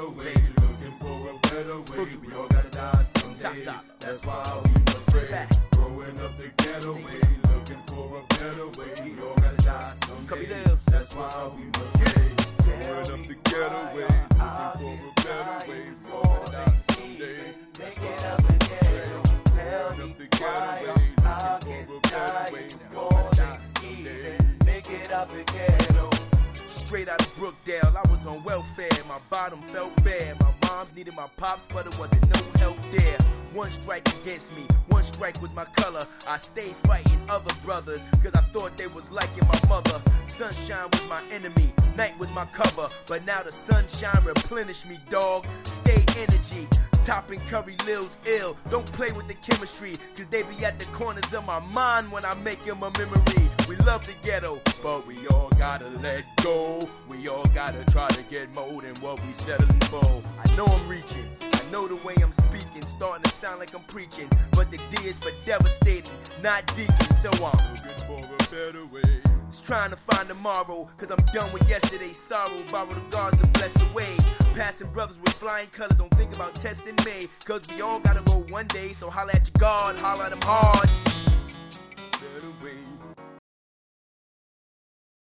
way. Looking for a better way. We all gotta die someday. That's why we must pray. Growing up the ghetto way. Looking for a better way. We all gotta die someday. That's why we must pray. Growing up the ghetto way. Looking for a better way. We all gotta die someday. That's why we must pray. Growing up the ghetto way. Looking for a better way. We all gotta die someday. Make it out the ghetto. Straight out of Brookdale, I was on welfare. My bottom felt bad. My mom needed my pops, but it wasn't no help there. One strike against me, one strike was my color. I stayed fighting other brothers, cause I thought they was liking my mother. Sunshine was my enemy, night was my cover. But now the sunshine replenished me, dog. Stay energy. Topping Curry Lil's ill. Don't play with the chemistry, cause they be at the corners of my mind when I make them a memory. We love the ghetto, but we all gotta let go. We all gotta try to get more than what we settling for. I know I'm reaching. I know the way I'm speaking, starting to sound like I'm preaching. But the D is for devastating, not deacon. So I'm Looking for a better way. just trying to find tomorrow, cause I'm done with yesterday's sorrow. Borrow the gods to bless the way. Passing brothers with flying colors, don't think about testing me. Cause we all gotta go one day, so holla at your God, holla at him hard.